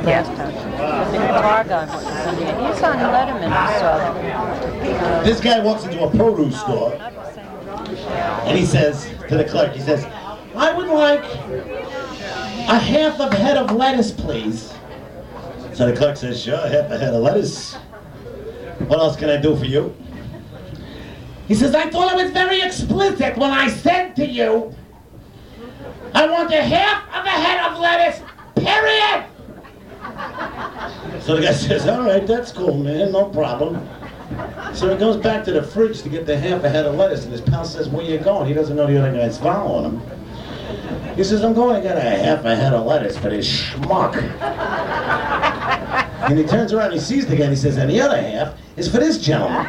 He's on Letterman. I saw. This guy walks into a produce store and he says to the clerk, he says, I would like a half of a head of lettuce, please. So the clerk says, sure, half a head of lettuce. What else can I do for you? He says, I thought I was very explicit when I said to you, I want a half of a head of lettuce, period. So the guy says, all right, that's cool, man, no problem. So he goes back to the fridge to get the half a head of lettuce, and his pal says, where you going? He doesn't know the other guy's following him. He says, I'm going to get a half a head of lettuce for this schmuck. and he turns around and he sees the guy and he says, and the other half is for this gentleman.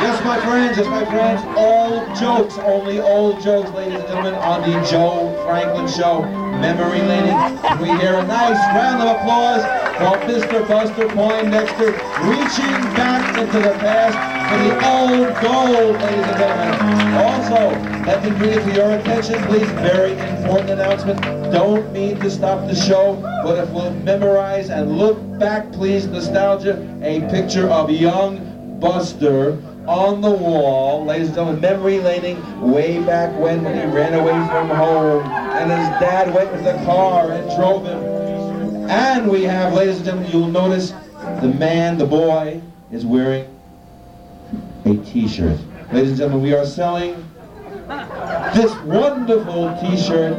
Yes, my friends, yes, my friends. Old jokes, only old jokes, ladies and gentlemen, on the Joe Franklin Show. Memory lane. We hear a nice round of applause for Mr. Buster Poindexter reaching back into the past for the old gold, ladies and gentlemen. Also, let me bring it to your attention, please. Very important announcement. Don't mean to stop the show, but if we'll memorize and look back, please, nostalgia, a picture of young Buster on the wall, ladies and gentlemen, memory laning way back when when he ran away from home and his dad went with the car and drove him. And we have, ladies and gentlemen, you'll notice the man, the boy, is wearing a t-shirt. Ladies and gentlemen, we are selling this wonderful t-shirt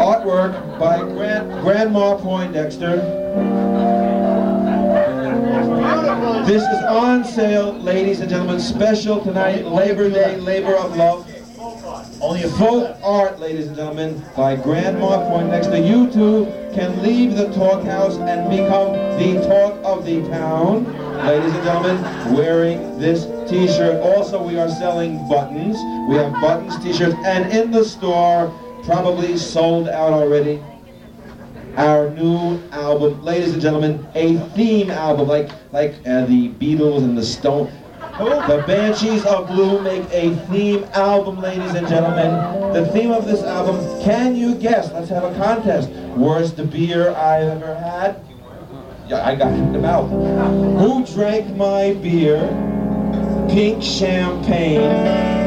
artwork by Grand, Grandma Poindexter. This is on sale, ladies and gentlemen. Special tonight, Labor Day, Labor of Love. Only a Folk art, ladies and gentlemen, by Grandma Poindexter. You too can leave the Talkhouse and become the talk of the town. Ladies and gentlemen, wearing this t-shirt. Also, we are selling buttons. We have buttons, t-shirts, and in the store, probably sold out already, our new album, ladies and gentlemen, a theme album, like like uh, the Beatles and the Stone. The Banshees of Blue make a theme album, ladies and gentlemen. The theme of this album, can you guess? Let's have a contest. Worst beer I've ever had? Yeah, I got in the mouth. Who drank my beer? Pink champagne,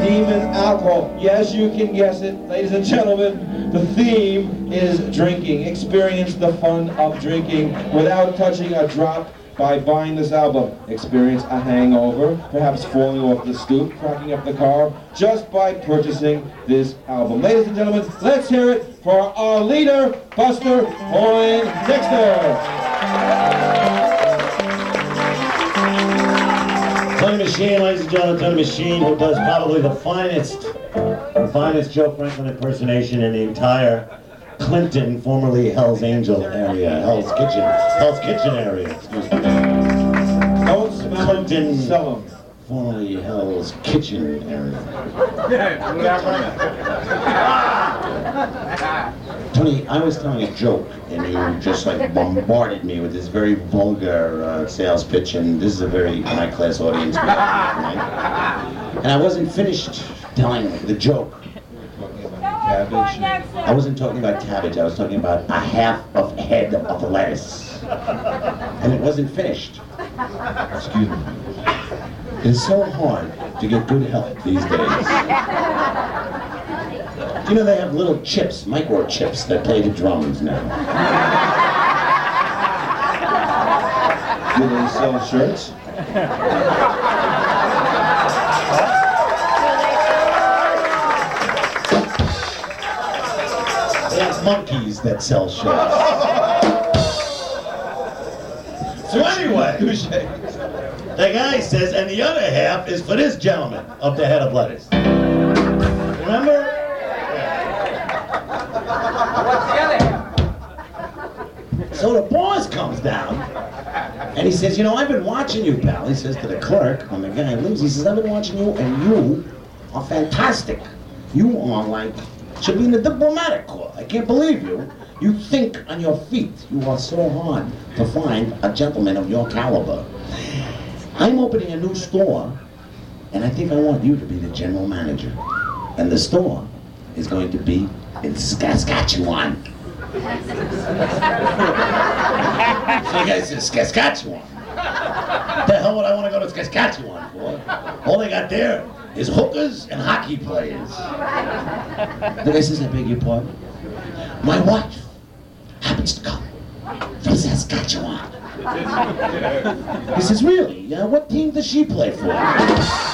demon alcohol. Yes, you can guess it, ladies and gentlemen. The theme is drinking. Experience the fun of drinking without touching a drop by buying this album. Experience a hangover, perhaps falling off the stoop, cracking up the car, just by purchasing this album. Ladies and gentlemen, let's hear it for our leader, Buster Poindexter. Tony Machine, ladies and gentlemen, Tony Machine, who does probably the finest, the finest Joe Franklin impersonation in the entire Clinton, formerly Hell's Angel area, Hell's Kitchen, Hell's Kitchen area, excuse me. Clinton. Formerly Hell's Kitchen area. Tony, I was telling a joke, and you just like bombarded me with this very vulgar uh, sales pitch, and this is a very high-class audience. Right? And I wasn't finished telling the joke. Cabbage. I wasn't talking about cabbage. I was talking about a half of head of lettuce, and it wasn't finished. Excuse me. It's so hard to get good health these days. You know they have little chips, microchips that play the drums now. Do they sell shirts? Have monkeys that sell shirts. So anyway, the guy says, and the other half is for this gentleman up the head of lettuce. Remember? So the boss comes down and he says, You know, I've been watching you, pal. He says to the clerk, when the guy leaves, he says, I've been watching you and you are fantastic. You are like, should be in the diplomatic corps. I can't believe you. You think on your feet. You are so hard to find a gentleman of your caliber. I'm opening a new store and I think I want you to be the general manager. And the store is going to be in Saskatchewan. The guy says, Saskatchewan. The hell would I want to go to Saskatchewan for? All they got there is hookers and hockey players. The guy says, I beg your pardon. My wife happens to come from Saskatchewan. He says, really? Uh, what team does she play for?